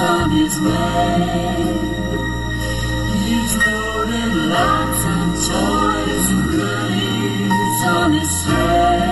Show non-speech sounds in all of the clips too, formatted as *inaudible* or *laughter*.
on his way. He's loaded lots and toys and goodies on his tray.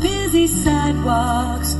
Busy sidewalks,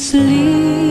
lap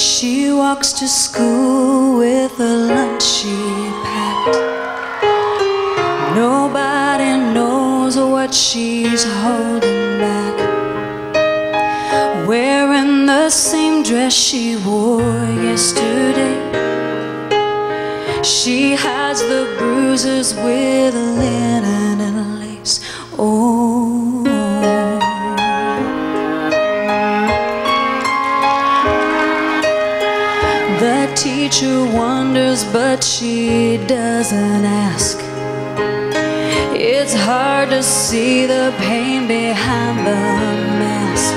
She walks to school with a lunch she packed. Nobody knows what she's holding back. Wearing the same dress she wore yesterday. She hides the bruises with linen and Teacher wonders, but she doesn't ask. It's hard to see the pain behind the mask.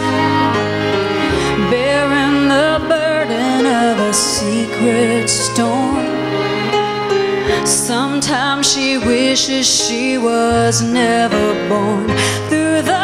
Bearing the burden of a secret storm. Sometimes she wishes she was never born. Through the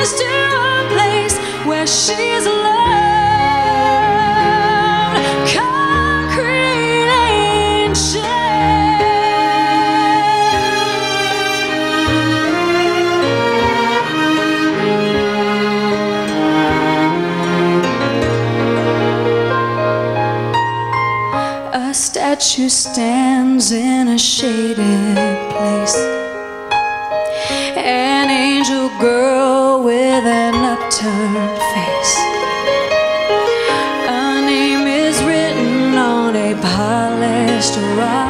flies to a place where she's loved. Concrete A statue stands in a shaded place. Polished rock.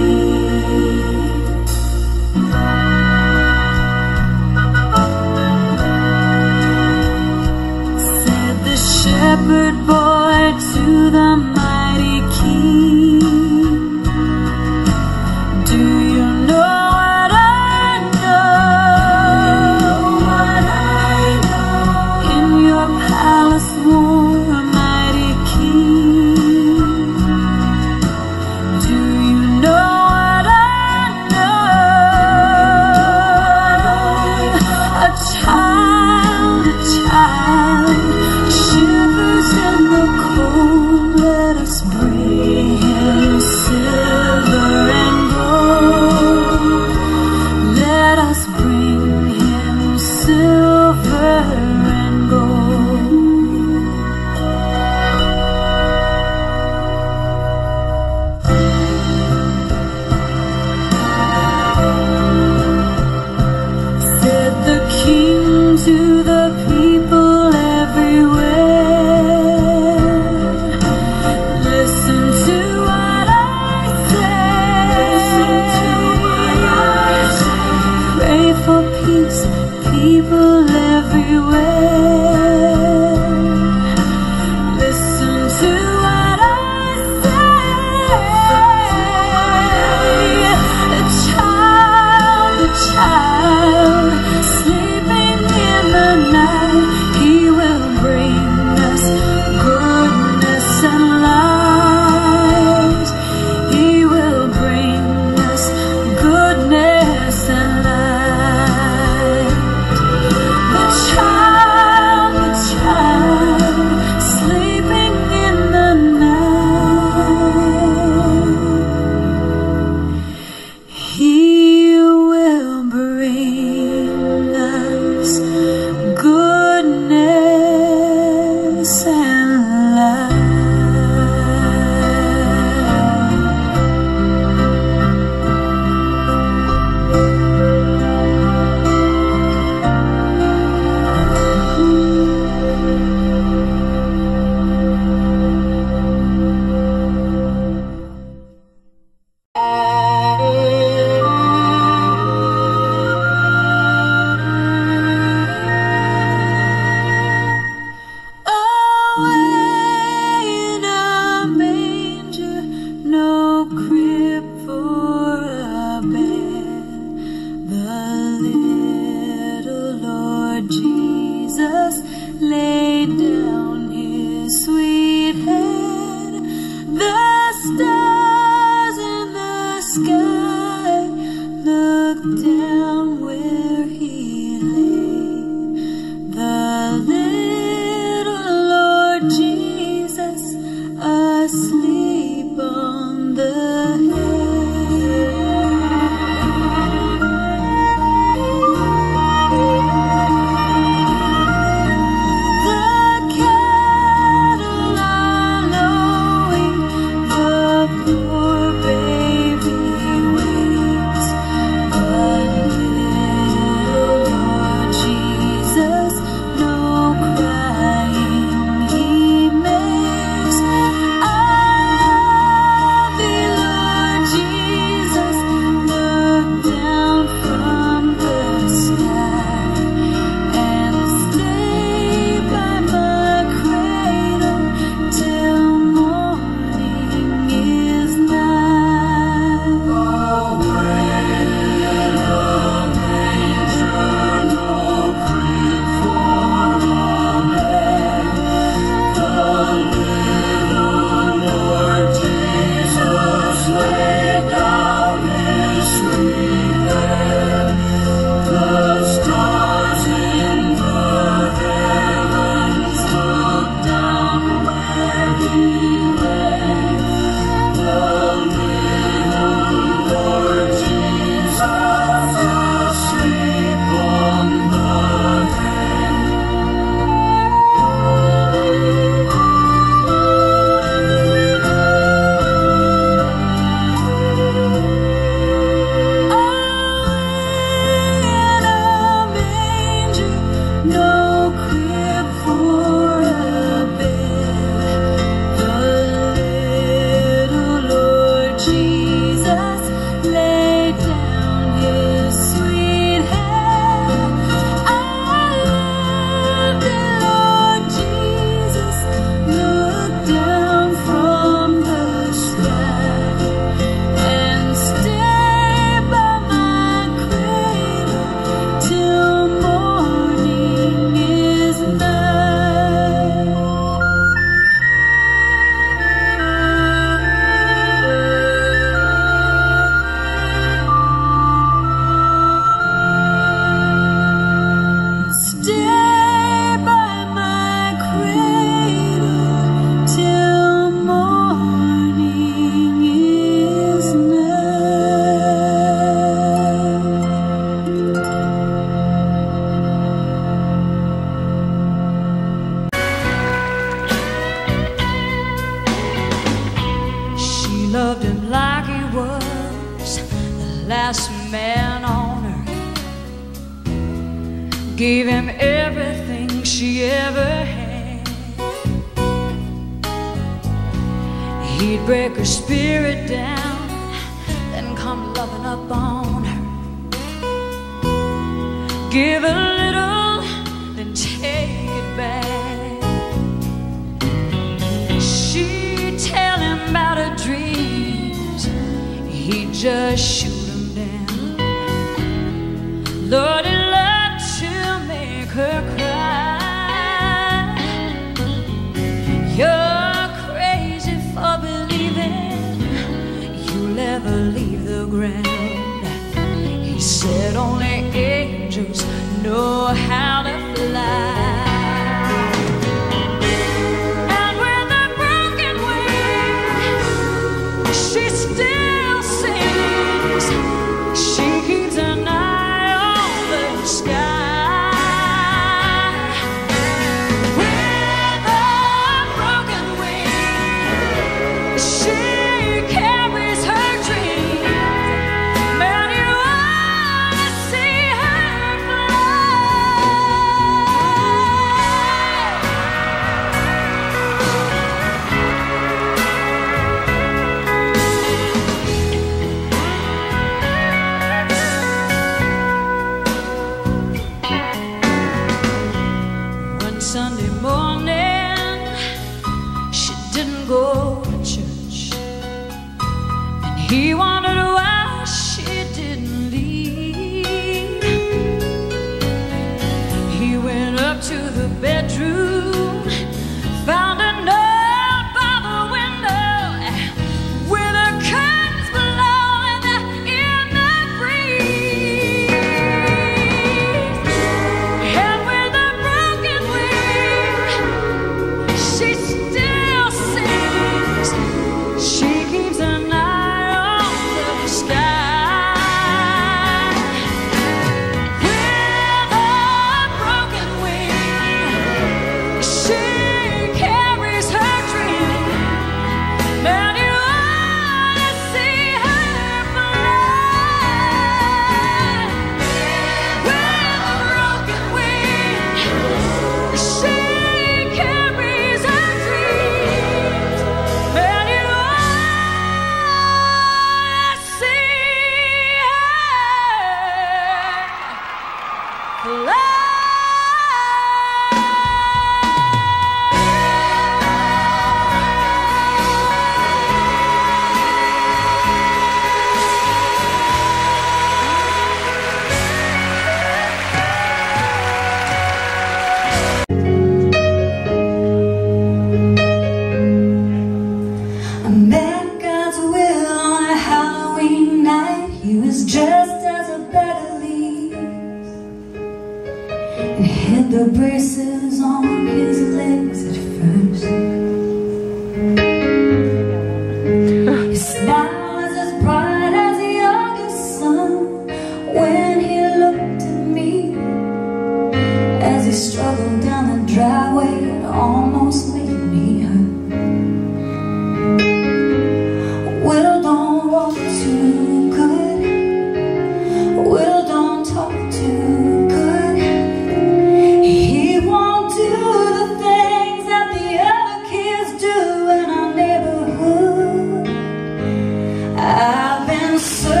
I've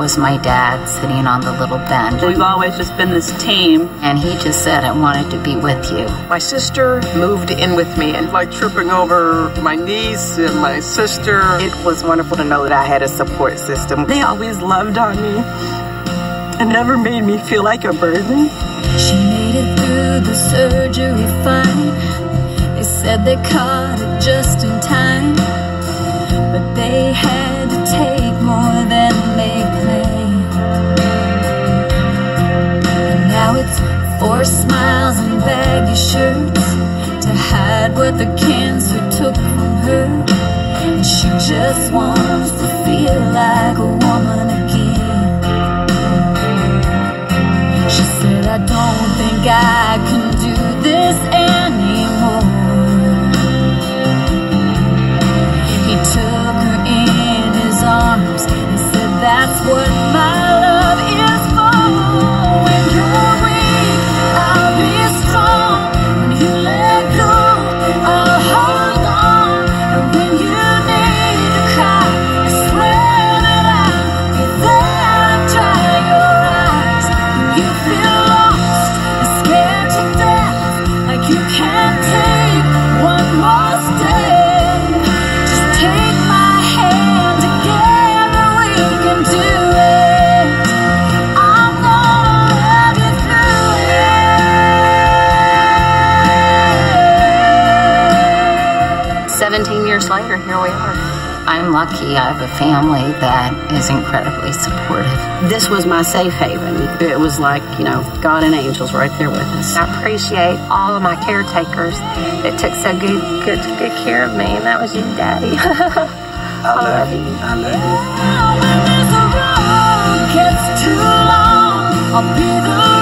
was my dad sitting on the little bench. We've always just been this team. And he just said, I wanted to be with you. My sister moved in with me and like tripping over my niece and my sister. It was wonderful to know that I had a support system. They always loved on me and never made me feel like a burden. She made it through the surgery fine. They said they caught it just in time, but they had to take more than for smiles and baggy shirts to hide what the cancer took from her. And she just wants to feel like a woman again. She said, I don't think I can do this. later, here we are. I'm lucky I have a family that is incredibly supportive. This was my safe haven. It was like, you know, God and angels right there with us. I appreciate all of my caretakers that took so good, good, good care of me, and that was you, Daddy. I, *laughs* I love, love you. I love you. When this road gets too long, I'll be the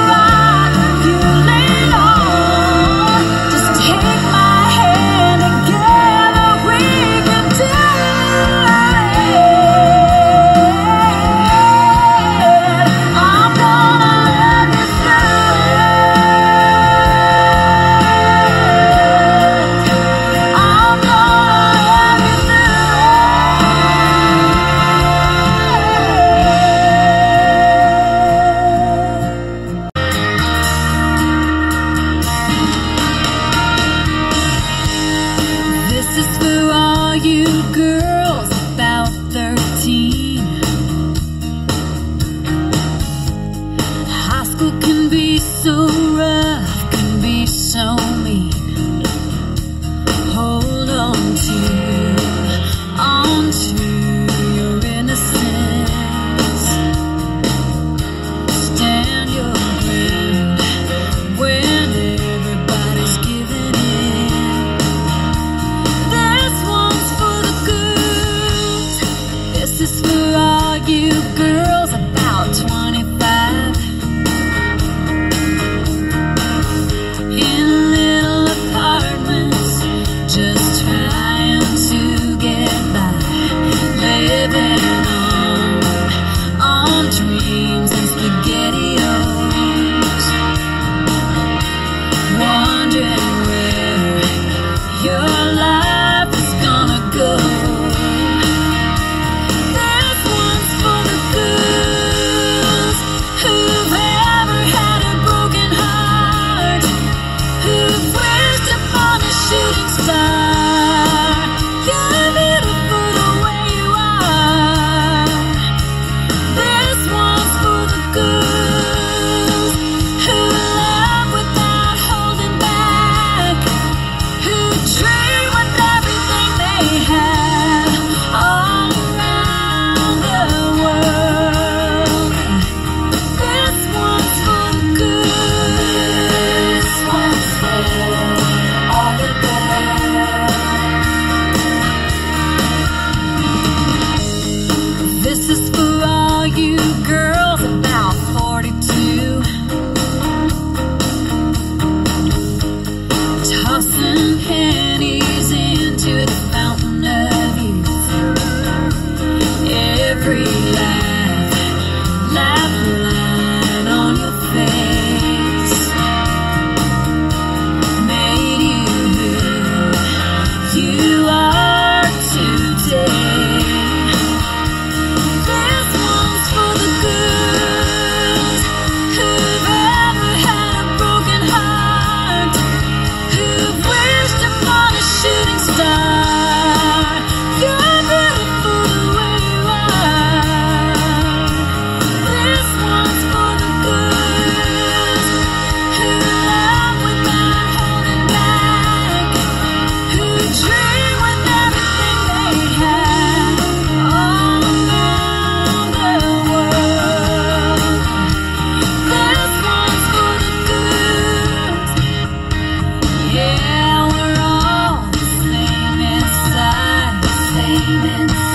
Thank you.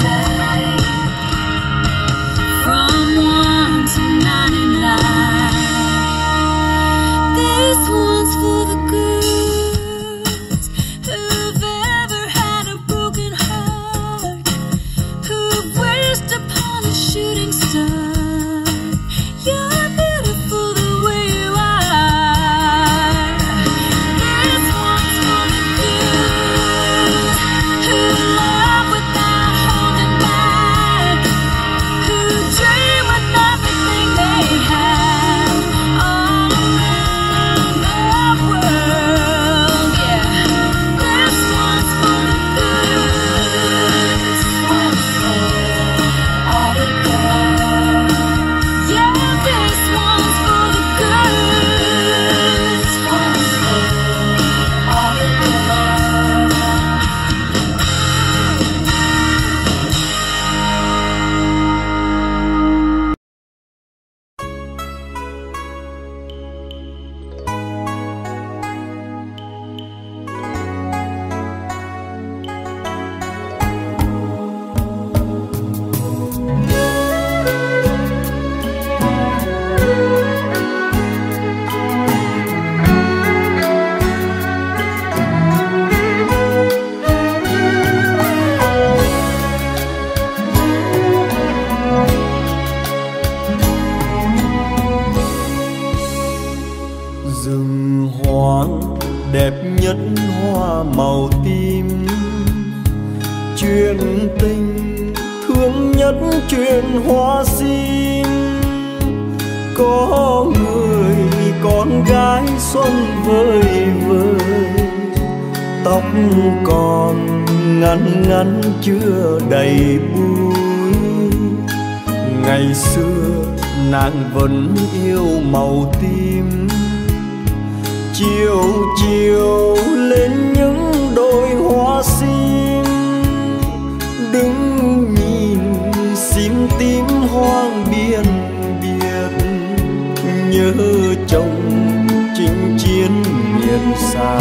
xa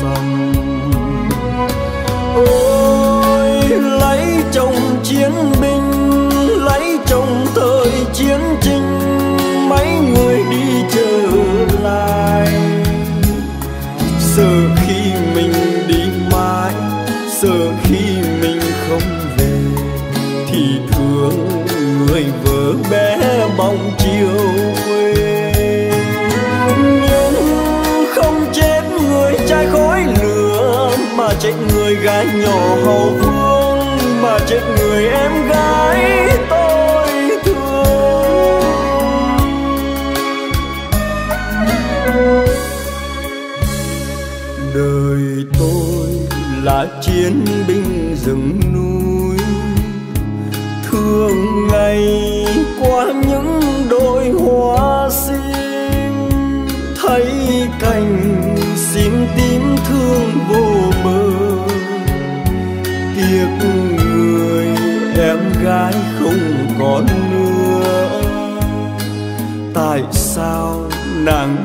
xăm ôi lấy chồng chiến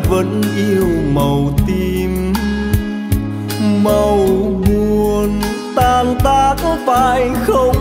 vẫn yêu màu tim. Màu buồn tan tác phải không?